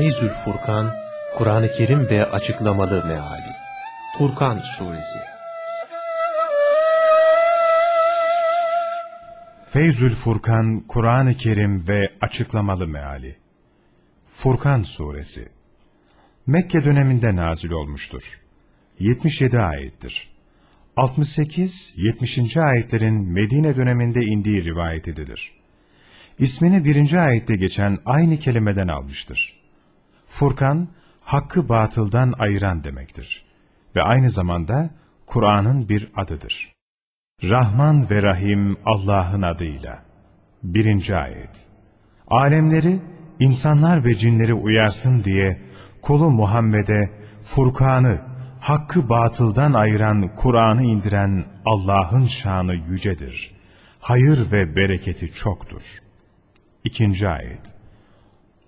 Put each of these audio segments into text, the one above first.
Feyzül Furkan, Kur'an-ı Kerim ve Açıklamalı Meali Furkan Suresi Feyzül Furkan, Kur'an-ı Kerim ve Açıklamalı Meali Furkan Suresi Mekke döneminde nazil olmuştur. 77 ayettir. 68-70. ayetlerin Medine döneminde indiği rivayet edilir. İsmini birinci ayette geçen aynı kelimeden almıştır. Furkan, hakkı batıldan ayıran demektir. Ve aynı zamanda Kur'an'ın bir adıdır. Rahman ve Rahim Allah'ın adıyla. Birinci ayet. Alemleri, insanlar ve cinleri uyarsın diye kulu Muhammed'e Furkan'ı, hakkı batıldan ayıran Kur'an'ı indiren Allah'ın şanı yücedir. Hayır ve bereketi çoktur. İkinci ayet.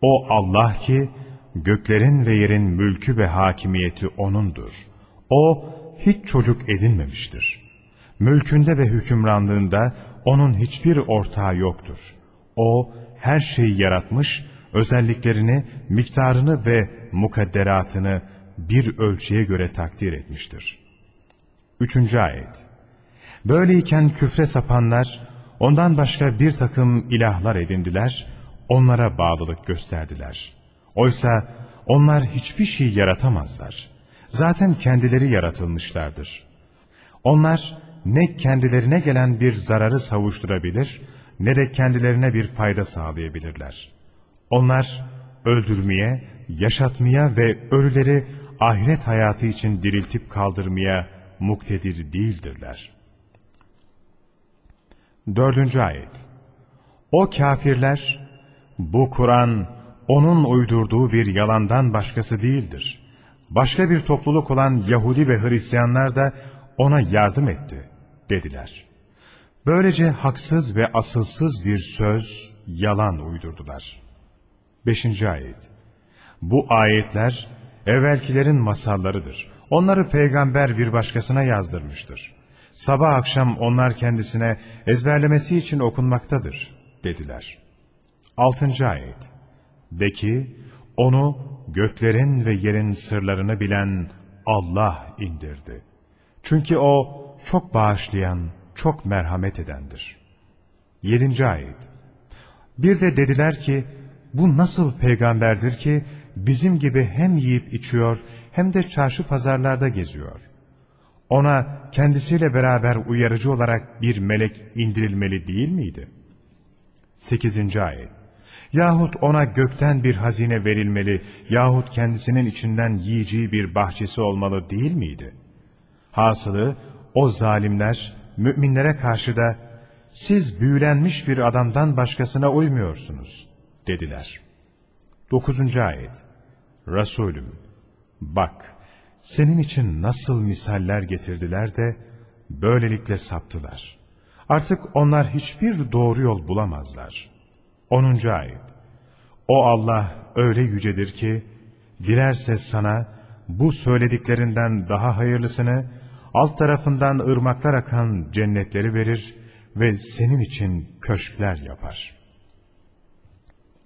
O Allah ki, göklerin ve yerin mülkü ve hakimiyeti O'nundur. O, hiç çocuk edinmemiştir. Mülkünde ve hükümranlığında O'nun hiçbir ortağı yoktur. O, her şeyi yaratmış, özelliklerini, miktarını ve mukadderatını bir ölçüye göre takdir etmiştir. Üçüncü ayet. Böyleyken küfre sapanlar, ondan başka bir takım ilahlar edindiler, onlara bağlılık gösterdiler. Oysa onlar hiçbir şey yaratamazlar. Zaten kendileri yaratılmışlardır. Onlar ne kendilerine gelen bir zararı savuşturabilir, ne de kendilerine bir fayda sağlayabilirler. Onlar öldürmeye, yaşatmaya ve ölüleri ahiret hayatı için diriltip kaldırmaya muktedir değildirler. Dördüncü ayet O kafirler, bu Kur'an, onun uydurduğu bir yalandan başkası değildir. Başka bir topluluk olan Yahudi ve Hristiyanlar da ona yardım etti, dediler. Böylece haksız ve asılsız bir söz, yalan uydurdular. Beşinci ayet Bu ayetler, evvelkilerin masallarıdır. Onları peygamber bir başkasına yazdırmıştır. Sabah akşam onlar kendisine ezberlemesi için okunmaktadır, dediler. Altıncı ayet De ki, onu göklerin ve yerin sırlarını bilen Allah indirdi. Çünkü O çok bağışlayan, çok merhamet edendir. Yedinci ayet Bir de dediler ki, bu nasıl peygamberdir ki bizim gibi hem yiyip içiyor hem de çarşı pazarlarda geziyor. Ona kendisiyle beraber uyarıcı olarak bir melek indirilmeli değil miydi? 8. ayet Yahut ona gökten bir hazine verilmeli yahut kendisinin içinden yiyeceği bir bahçesi olmalı değil miydi? Hasılı o zalimler müminlere karşı da siz büyülenmiş bir adamdan başkasına uymuyorsunuz dediler. 9. ayet Resulüm bak senin için nasıl misaller getirdiler de böylelikle saptılar. Artık onlar hiçbir doğru yol bulamazlar. 10. ayet O Allah öyle yücedir ki dilerse sana bu söylediklerinden daha hayırlısını alt tarafından ırmaklar akan cennetleri verir ve senin için köşkler yapar.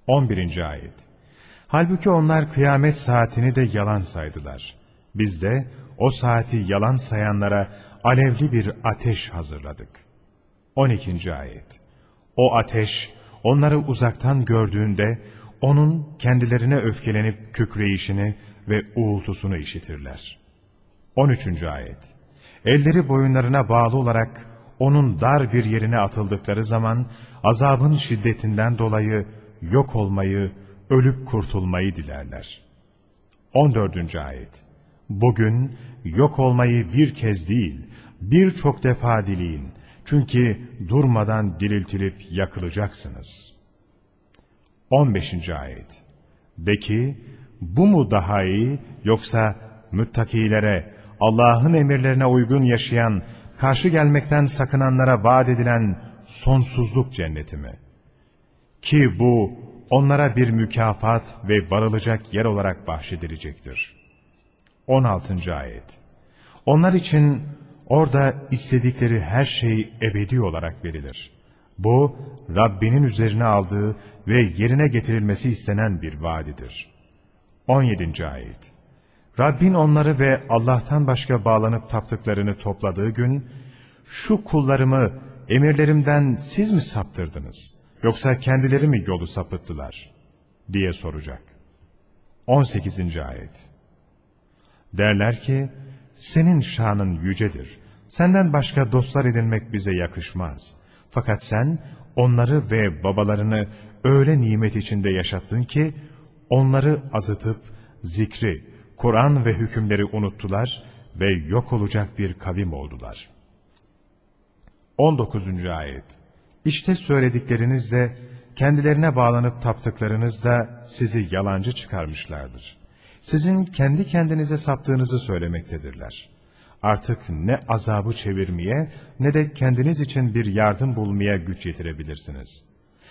11. ayet Halbuki onlar kıyamet saatini de yalan saydılar. Biz de o saati yalan sayanlara alevli bir ateş hazırladık. 12. ayet O ateş onları uzaktan gördüğünde onun kendilerine öfkelenip kükreyişini ve uğultusunu işitirler. 13. ayet Elleri boyunlarına bağlı olarak onun dar bir yerine atıldıkları zaman azabın şiddetinden dolayı yok olmayı, ölüp kurtulmayı dilerler. 14. ayet Bugün yok olmayı bir kez değil, birçok defa dileyin. Çünkü durmadan diriltilip yakılacaksınız. 15. ayet De ki, bu mu daha iyi yoksa müttakilere, Allah'ın emirlerine uygun yaşayan, karşı gelmekten sakınanlara vaat edilen sonsuzluk cenneti mi? Ki bu onlara bir mükafat ve varılacak yer olarak bahşedilecektir. 16. ayet Onlar için orada istedikleri her şey ebedi olarak verilir. Bu Rabbinin üzerine aldığı ve yerine getirilmesi istenen bir vaadidir. 17. Ayet Rabbin onları ve Allah'tan başka bağlanıp taptıklarını topladığı gün, şu kullarımı emirlerimden siz mi saptırdınız, yoksa kendileri mi yolu sapıttılar, diye soracak. 18. Ayet Derler ki, senin şanın yücedir, senden başka dostlar edinmek bize yakışmaz. Fakat sen onları ve babalarını öyle nimet içinde yaşattın ki, onları azıtıp zikri, Kur'an ve hükümleri unuttular ve yok olacak bir kavim oldular. 19. Ayet İşte söylediklerinizle, kendilerine bağlanıp taptıklarınız da sizi yalancı çıkarmışlardır. Sizin kendi kendinize saptığınızı söylemektedirler. Artık ne azabı çevirmeye ne de kendiniz için bir yardım bulmaya güç yetirebilirsiniz.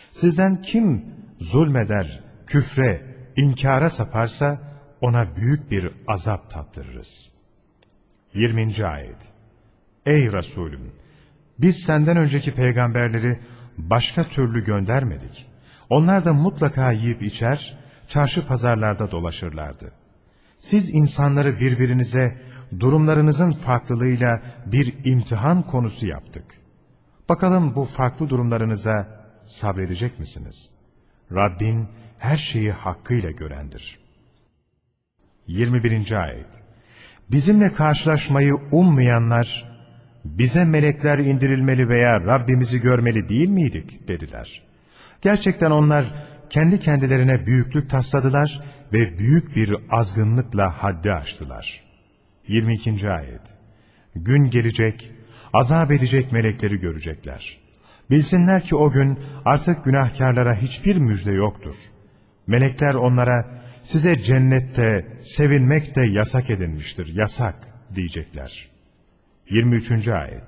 Sizden kim zulmeder, küfre, inkara saparsa ona büyük bir azap tattırırız. 20. Ayet Ey Resulüm! Biz senden önceki peygamberleri başka türlü göndermedik. Onlar da mutlaka yiyip içer, çarşı pazarlarda dolaşırlardı. Siz insanları birbirinize durumlarınızın farklılığıyla bir imtihan konusu yaptık. Bakalım bu farklı durumlarınıza sabredecek misiniz? Rabbin her şeyi hakkıyla görendir. 21. Ayet Bizimle karşılaşmayı ummayanlar, bize melekler indirilmeli veya Rabbimizi görmeli değil miydik dediler. Gerçekten onlar kendi kendilerine büyüklük tasladılar ve büyük bir azgınlıkla haddi aştılar. 22. Ayet Gün gelecek, azap edecek melekleri görecekler. Bilsinler ki o gün artık günahkarlara hiçbir müjde yoktur. Melekler onlara, size cennette sevinmek de yasak edilmiştir, yasak diyecekler. 23. Ayet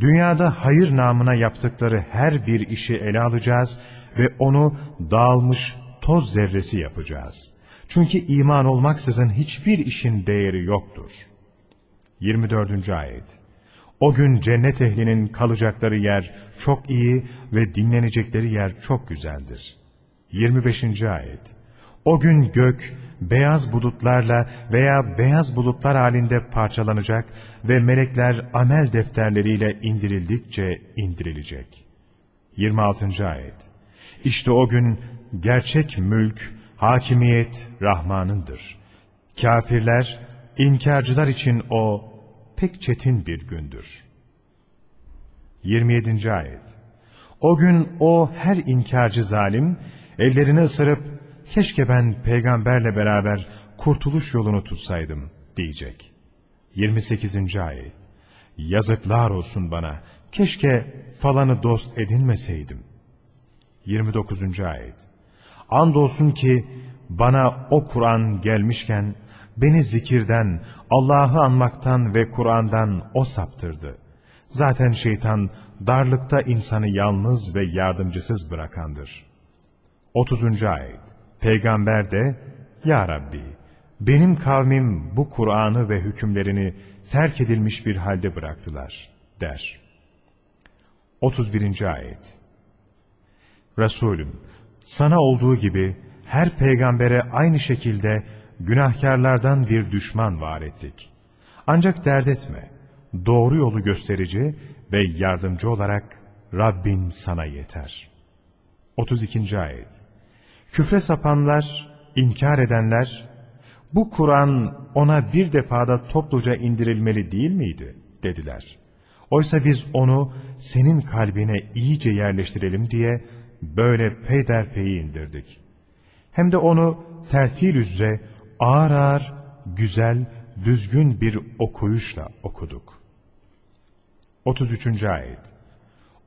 Dünyada hayır namına yaptıkları her bir işi ele alacağız ve onu dağılmış toz zerresi yapacağız. Çünkü iman olmaksızın hiçbir işin değeri yoktur. 24. Ayet O gün cennet ehlinin kalacakları yer çok iyi ve dinlenecekleri yer çok güzeldir. 25. Ayet O gün gök beyaz bulutlarla veya beyaz bulutlar halinde parçalanacak ve melekler amel defterleriyle indirildikçe indirilecek. 26. Ayet İşte o gün gerçek mülk, hakimiyet Rahman'ındır. Kafirler, inkarcılar için o pek çetin bir gündür. 27. Ayet O gün o her inkarcı zalim, ellerini ısırıp, keşke ben peygamberle beraber kurtuluş yolunu tutsaydım diyecek. 28. Ayet Yazıklar olsun bana, keşke falanı dost edinmeseydim. 29. Ayet Andolsun ki bana o Kur'an gelmişken beni zikirden, Allah'ı anmaktan ve Kur'an'dan o saptırdı. Zaten şeytan darlıkta insanı yalnız ve yardımcısız bırakandır. 30. Ayet Peygamber de, Ya Rabbi, benim kavmim bu Kur'an'ı ve hükümlerini terk edilmiş bir halde bıraktılar, der. 31. Ayet Resulüm, sana olduğu gibi her peygambere aynı şekilde günahkarlardan bir düşman var ettik. Ancak dert etme, doğru yolu gösterici ve yardımcı olarak Rabbin sana yeter. 32. Ayet Küfre sapanlar, inkar edenler, bu Kur'an ona bir defada topluca indirilmeli değil miydi? dediler. Oysa biz onu senin kalbine iyice yerleştirelim diye böyle peyderpeyi indirdik. Hem de onu tertil üzere ağır ağır, güzel, düzgün bir okuyuşla okuduk. 33. Ayet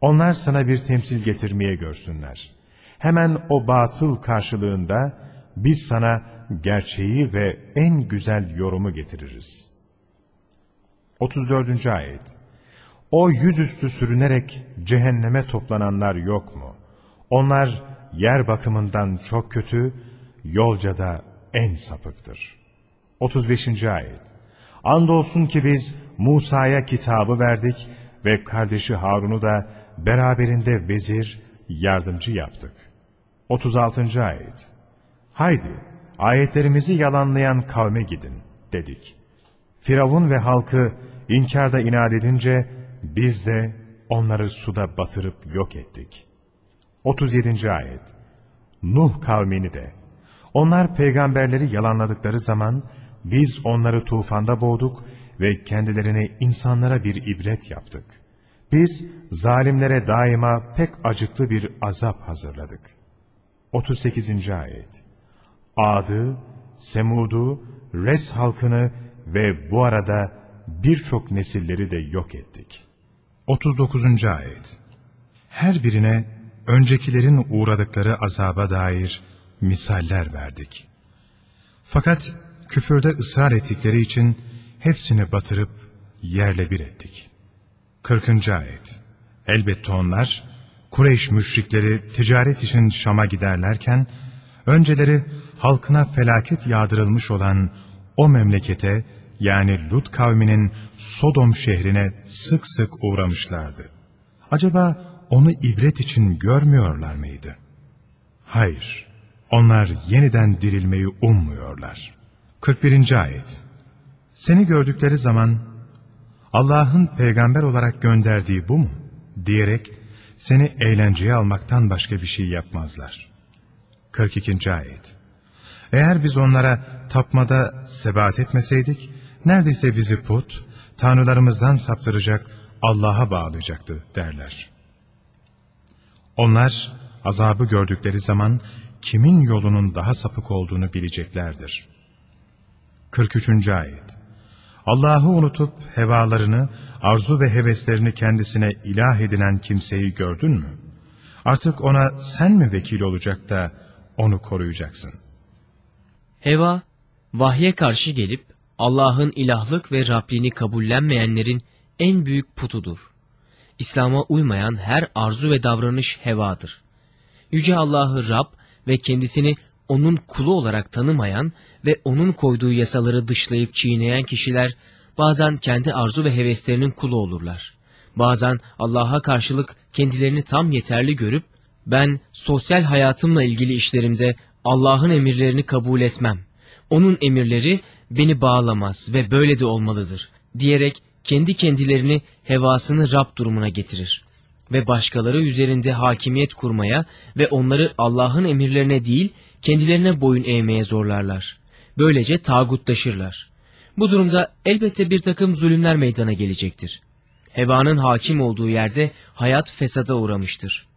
Onlar sana bir temsil getirmeye görsünler. Hemen o batıl karşılığında biz sana gerçeği ve en güzel yorumu getiririz. 34. Ayet O yüzüstü sürünerek cehenneme toplananlar yok mu? Onlar yer bakımından çok kötü, yolca da en sapıktır. 35. Ayet Andolsun ki biz Musa'ya kitabı verdik ve kardeşi Harun'u da beraberinde vezir, yardımcı yaptık. 36. Ayet Haydi ayetlerimizi yalanlayan kavme gidin dedik. Firavun ve halkı inkarda inat edince biz de onları suda batırıp yok ettik. 37. Ayet Nuh kavmini de onlar peygamberleri yalanladıkları zaman biz onları tufanda boğduk ve kendilerine insanlara bir ibret yaptık. Biz zalimlere daima pek acıklı bir azap hazırladık. 38. Ayet Ad'ı, Semud'u, Res halkını ve bu arada birçok nesilleri de yok ettik. 39. Ayet Her birine öncekilerin uğradıkları azaba dair misaller verdik. Fakat küfürde ısrar ettikleri için hepsini batırıp yerle bir ettik. 40. Ayet Elbette onlar, Kureyş müşrikleri ticaret için Şam'a giderlerken, önceleri halkına felaket yağdırılmış olan o memlekete, yani Lut kavminin Sodom şehrine sık sık uğramışlardı. Acaba onu ibret için görmüyorlar mıydı? Hayır, onlar yeniden dirilmeyi ummuyorlar. 41. Ayet Seni gördükleri zaman, Allah'ın peygamber olarak gönderdiği bu mu? diyerek seni eğlenceye almaktan başka bir şey yapmazlar. 42. Ayet Eğer biz onlara tapmada sebat etmeseydik, neredeyse bizi put, tanrılarımızdan saptıracak, Allah'a bağlayacaktı derler. Onlar azabı gördükleri zaman kimin yolunun daha sapık olduğunu bileceklerdir. 43. Ayet Allah'ı unutup hevalarını, arzu ve heveslerini kendisine ilah edinen kimseyi gördün mü? Artık ona sen mi vekil olacak da onu koruyacaksın? Heva, vahye karşı gelip Allah'ın ilahlık ve Rabliğini kabullenmeyenlerin en büyük putudur. İslam'a uymayan her arzu ve davranış hevadır. Yüce Allah'ı Rab ve kendisini onun kulu olarak tanımayan ve onun koyduğu yasaları dışlayıp çiğneyen kişiler bazen kendi arzu ve heveslerinin kulu olurlar. Bazen Allah'a karşılık kendilerini tam yeterli görüp ben sosyal hayatımla ilgili işlerimde Allah'ın emirlerini kabul etmem. Onun emirleri beni bağlamaz ve böyle de olmalıdır diyerek kendi kendilerini hevasını Rab durumuna getirir ve başkaları üzerinde hakimiyet kurmaya ve onları Allah'ın emirlerine değil kendilerine boyun eğmeye zorlarlar. Böylece tağutlaşırlar. Bu durumda elbette bir takım zulümler meydana gelecektir. Hevanın hakim olduğu yerde hayat fesada uğramıştır.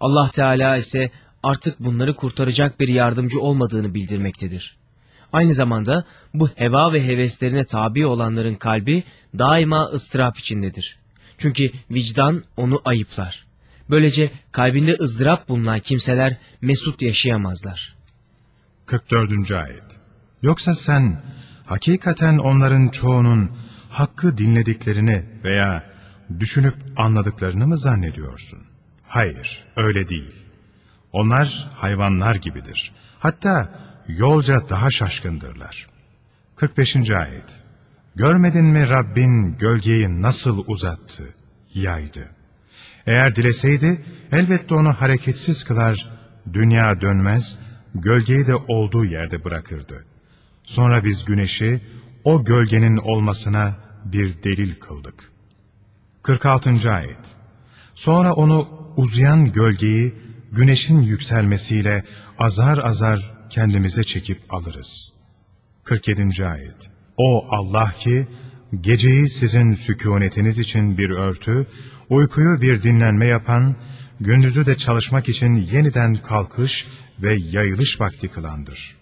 Allah Teala ise artık bunları kurtaracak bir yardımcı olmadığını bildirmektedir. Aynı zamanda bu heva ve heveslerine tabi olanların kalbi daima ıstırap içindedir. Çünkü vicdan onu ayıplar. Böylece kalbinde ızdırap bulunan kimseler mesut yaşayamazlar. 44. Ayet Yoksa sen hakikaten onların çoğunun hakkı dinlediklerini veya düşünüp anladıklarını mı zannediyorsun? Hayır, öyle değil. Onlar hayvanlar gibidir. Hatta yolca daha şaşkındırlar. 45. Ayet Görmedin mi Rabbin gölgeyi nasıl uzattı, yaydı? Eğer dileseydi elbette onu hareketsiz kılar, dünya dönmez, gölgeyi de olduğu yerde bırakırdı. Sonra biz güneşi o gölgenin olmasına bir delil kıldık. 46. Ayet Sonra onu uzayan gölgeyi güneşin yükselmesiyle azar azar kendimize çekip alırız. 47. Ayet O Allah ki geceyi sizin sükunetiniz için bir örtü, uykuyu bir dinlenme yapan, gündüzü de çalışmak için yeniden kalkış ve yayılış vakti kılandır.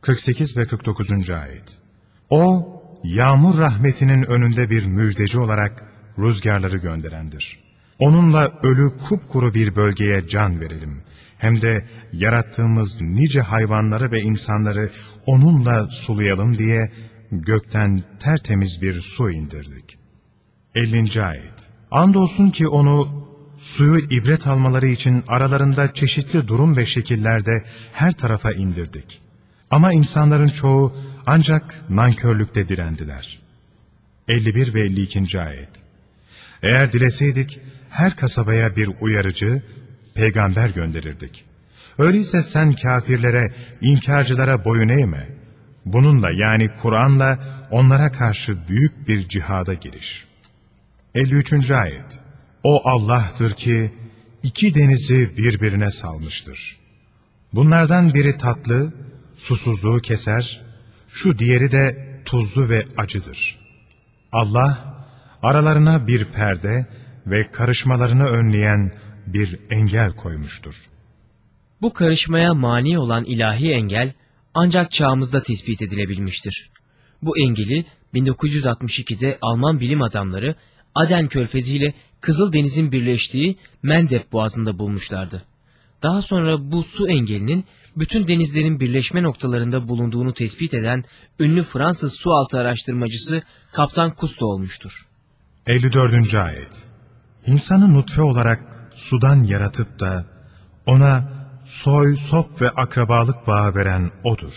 48 ve 49. Ayet O, yağmur rahmetinin önünde bir müjdeci olarak rüzgarları gönderendir. Onunla ölü kupkuru bir bölgeye can verelim. Hem de yarattığımız nice hayvanları ve insanları onunla sulayalım diye gökten tertemiz bir su indirdik. 50. Ayet Andolsun ki onu suyu ibret almaları için aralarında çeşitli durum ve şekillerde her tarafa indirdik. Ama insanların çoğu ancak nankörlükte direndiler. 51 ve 52. Ayet Eğer dileseydik her kasabaya bir uyarıcı, peygamber gönderirdik. Öyleyse sen kafirlere, inkarcılara boyun eğme. Bununla yani Kur'an'la onlara karşı büyük bir cihada giriş. 53. Ayet O Allah'tır ki iki denizi birbirine salmıştır. Bunlardan biri tatlı, susuzluğu keser, şu diğeri de tuzlu ve acıdır. Allah, aralarına bir perde ve karışmalarını önleyen bir engel koymuştur. Bu karışmaya mani olan ilahi engel ancak çağımızda tespit edilebilmiştir. Bu engeli 1962'de Alman bilim adamları Aden Körfezi ile Kızıldeniz'in birleştiği Mendeb Boğazı'nda bulmuşlardı. Daha sonra bu su engelinin bütün denizlerin birleşme noktalarında bulunduğunu tespit eden ünlü Fransız sualtı araştırmacısı Kaptan Cousteau olmuştur. 54. Ayet İnsanı nutfe olarak sudan yaratıp da ona soy, sop ve akrabalık bağı veren O'dur.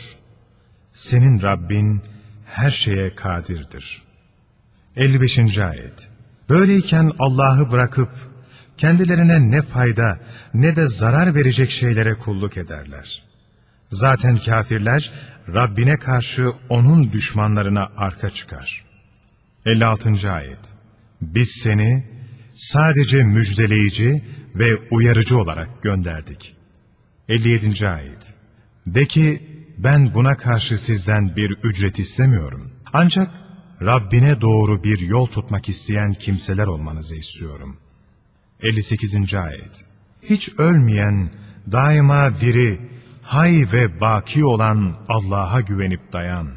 Senin Rabbin her şeye kadirdir. 55. Ayet Böyleyken Allah'ı bırakıp kendilerine ne fayda ne de zarar verecek şeylere kulluk ederler. Zaten kafirler Rabbine karşı onun düşmanlarına arka çıkar. 56. Ayet Biz seni sadece müjdeleyici ve uyarıcı olarak gönderdik. 57. Ayet De ki ben buna karşı sizden bir ücret istemiyorum. Ancak Rabbine doğru bir yol tutmak isteyen kimseler olmanızı istiyorum. 58. Ayet Hiç ölmeyen, daima diri, hay ve baki olan Allah'a güvenip dayan.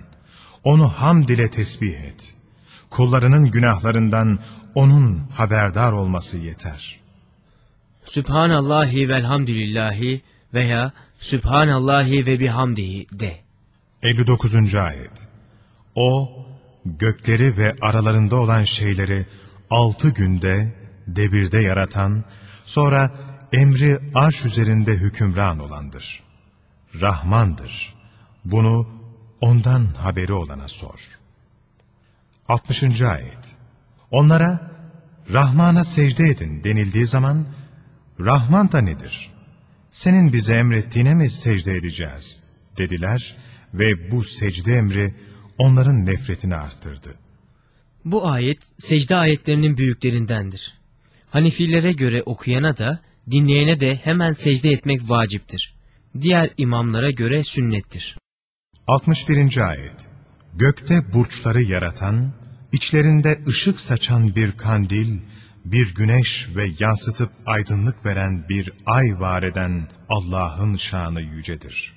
Onu hamd ile tesbih et. Kullarının günahlarından O'nun haberdar olması yeter. Sübhanallahi velhamdülillahi veya Sübhanallahi ve bihamdihi de. 59. Ayet O, gökleri ve aralarında olan şeyleri altı günde, debirde yaratan, sonra emri arş üzerinde hükümran olandır. Rahmandır. Bunu ondan haberi olana sor. 60. Ayet Onlara, Rahman'a secde edin denildiği zaman, Rahman da nedir? Senin bize emrettiğine mi secde edeceğiz? dediler ve bu secde emri onların nefretini arttırdı. Bu ayet secde ayetlerinin büyüklerindendir. Hanifilere göre okuyana da dinleyene de hemen secde etmek vaciptir. Diğer imamlara göre sünnettir. 61. Ayet Gökte burçları yaratan, içlerinde ışık saçan bir kandil, bir güneş ve yansıtıp aydınlık veren bir ay var eden Allah'ın şanı yücedir.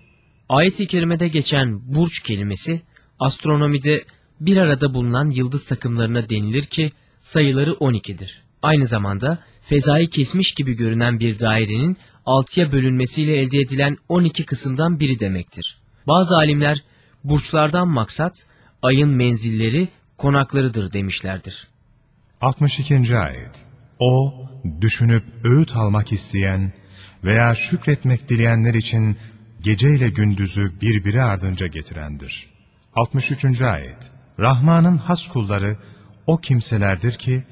Ayet-i kerimede geçen burç kelimesi astronomide bir arada bulunan yıldız takımlarına denilir ki sayıları 12'dir. Aynı zamanda fezayı kesmiş gibi görünen bir dairenin altıya bölünmesiyle elde edilen 12 kısımdan biri demektir. Bazı alimler burçlardan maksat ayın menzilleri konaklarıdır demişlerdir. 62. Ayet O, düşünüp öğüt almak isteyen veya şükretmek dileyenler için gece ile gündüzü birbiri ardınca getirendir. 63. Ayet Rahman'ın has kulları o kimselerdir ki,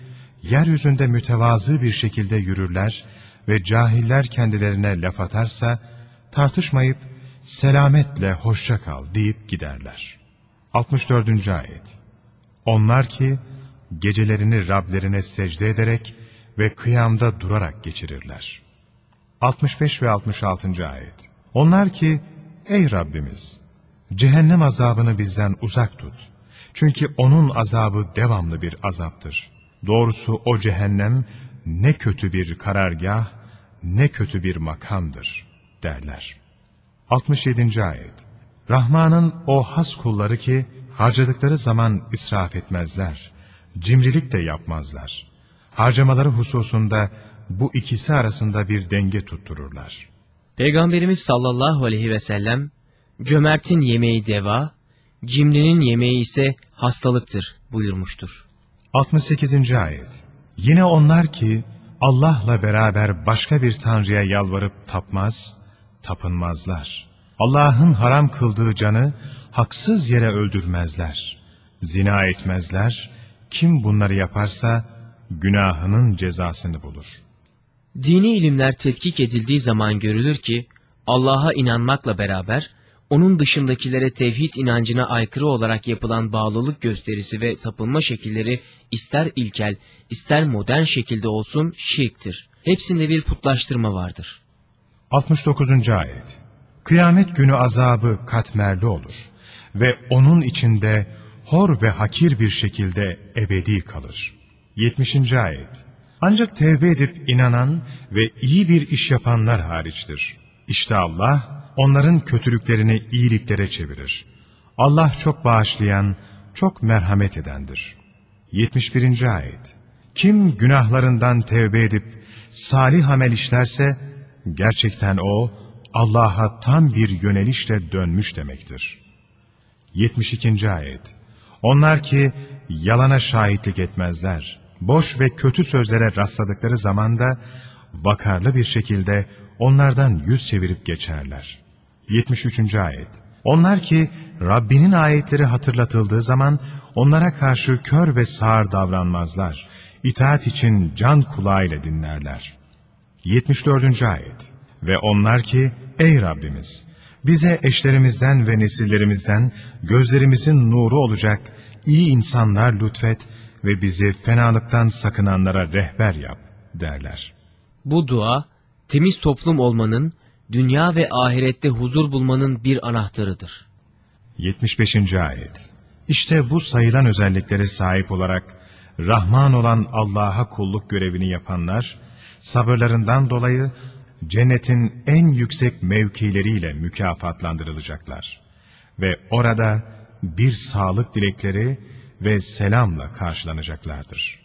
yeryüzünde mütevazı bir şekilde yürürler ve cahiller kendilerine laf atarsa, tartışmayıp, selametle hoşça kal deyip giderler. 64. Ayet Onlar ki, gecelerini Rablerine secde ederek ve kıyamda durarak geçirirler. 65 ve 66. Ayet Onlar ki, ey Rabbimiz! Cehennem azabını bizden uzak tut. Çünkü onun azabı devamlı bir azaptır. Doğrusu o cehennem ne kötü bir karargah, ne kötü bir makamdır derler. 67. Ayet Rahman'ın o has kulları ki harcadıkları zaman israf etmezler, cimrilik de yapmazlar. Harcamaları hususunda bu ikisi arasında bir denge tuttururlar. Peygamberimiz sallallahu aleyhi ve sellem cömertin yemeği deva, cimrinin yemeği ise hastalıktır buyurmuştur. 68. Ayet Yine onlar ki Allah'la beraber başka bir tanrıya yalvarıp tapmaz, tapınmazlar. Allah'ın haram kıldığı canı haksız yere öldürmezler. Zina etmezler. Kim bunları yaparsa günahının cezasını bulur. Dini ilimler tetkik edildiği zaman görülür ki Allah'a inanmakla beraber onun dışındakilere tevhid inancına aykırı olarak yapılan bağlılık gösterisi ve tapınma şekilleri ister ilkel, ister modern şekilde olsun şirktir. Hepsinde bir putlaştırma vardır. 69. Ayet Kıyamet günü azabı katmerli olur ve onun içinde hor ve hakir bir şekilde ebedi kalır. 70. Ayet Ancak tevbe edip inanan ve iyi bir iş yapanlar hariçtir. İşte Allah onların kötülüklerini iyiliklere çevirir. Allah çok bağışlayan, çok merhamet edendir. 71. Ayet Kim günahlarından tevbe edip salih amel işlerse, gerçekten o Allah'a tam bir yönelişle dönmüş demektir. 72. Ayet Onlar ki yalana şahitlik etmezler, boş ve kötü sözlere rastladıkları zaman da vakarlı bir şekilde onlardan yüz çevirip geçerler. 73. Ayet Onlar ki Rabbinin ayetleri hatırlatıldığı zaman onlara karşı kör ve sağır davranmazlar. İtaat için can kulağıyla dinlerler. 74. Ayet Ve onlar ki ey Rabbimiz bize eşlerimizden ve nesillerimizden gözlerimizin nuru olacak iyi insanlar lütfet ve bizi fenalıktan sakınanlara rehber yap derler. Bu dua, temiz toplum olmanın, dünya ve ahirette huzur bulmanın bir anahtarıdır. 75. Ayet İşte bu sayılan özelliklere sahip olarak Rahman olan Allah'a kulluk görevini yapanlar, sabırlarından dolayı cennetin en yüksek mevkileriyle mükafatlandırılacaklar. Ve orada bir sağlık dilekleri ve selamla karşılanacaklardır.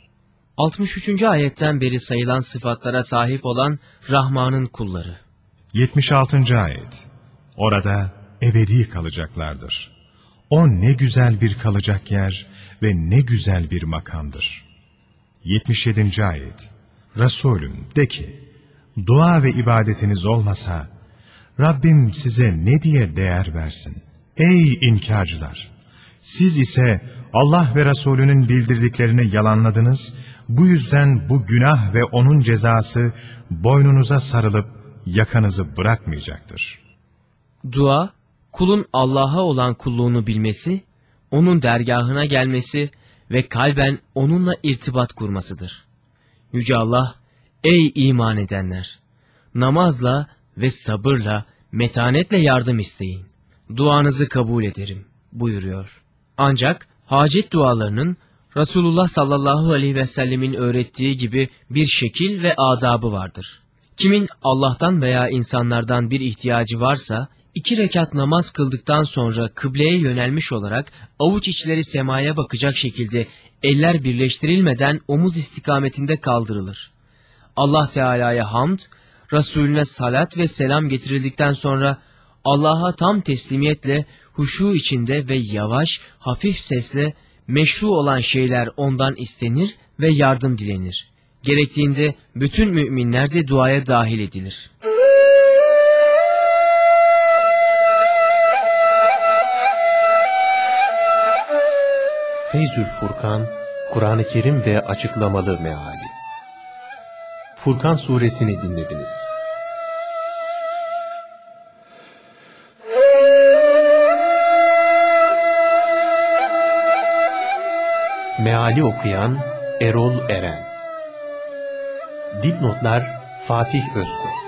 63. ayetten beri sayılan sıfatlara sahip olan Rahman'ın kulları. 76. Ayet Orada ebedi kalacaklardır. O ne güzel bir kalacak yer ve ne güzel bir makamdır. 77. Ayet Resulüm de ki, dua ve ibadetiniz olmasa, Rabbim size ne diye değer versin? Ey inkarcılar! Siz ise Allah ve Resulünün bildirdiklerini yalanladınız, bu yüzden bu günah ve onun cezası boynunuza sarılıp yakanızı bırakmayacaktır. Dua, kulun Allah'a olan kulluğunu bilmesi, onun dergahına gelmesi ve kalben onunla irtibat kurmasıdır. Yüce Allah, ey iman edenler! Namazla ve sabırla, metanetle yardım isteyin. Duanızı kabul ederim, buyuruyor. Ancak hacet dualarının Resulullah sallallahu aleyhi ve sellemin öğrettiği gibi bir şekil ve adabı vardır. Kimin Allah'tan veya insanlardan bir ihtiyacı varsa, iki rekat namaz kıldıktan sonra kıbleye yönelmiş olarak avuç içleri semaya bakacak şekilde eller birleştirilmeden omuz istikametinde kaldırılır. Allah Teala'ya hamd, Resulüne salat ve selam getirildikten sonra Allah'a tam teslimiyetle, huşu içinde ve yavaş, hafif sesle meşru olan şeyler ondan istenir ve yardım dilenir. Gerektiğinde bütün müminler de duaya dahil edilir. Feyzül Furkan, Kur'an-ı Kerim ve açıklamalı meali. Furkan suresini dinlediniz. Meali okuyan Erol Eren Dipnotlar Fatih Öztürk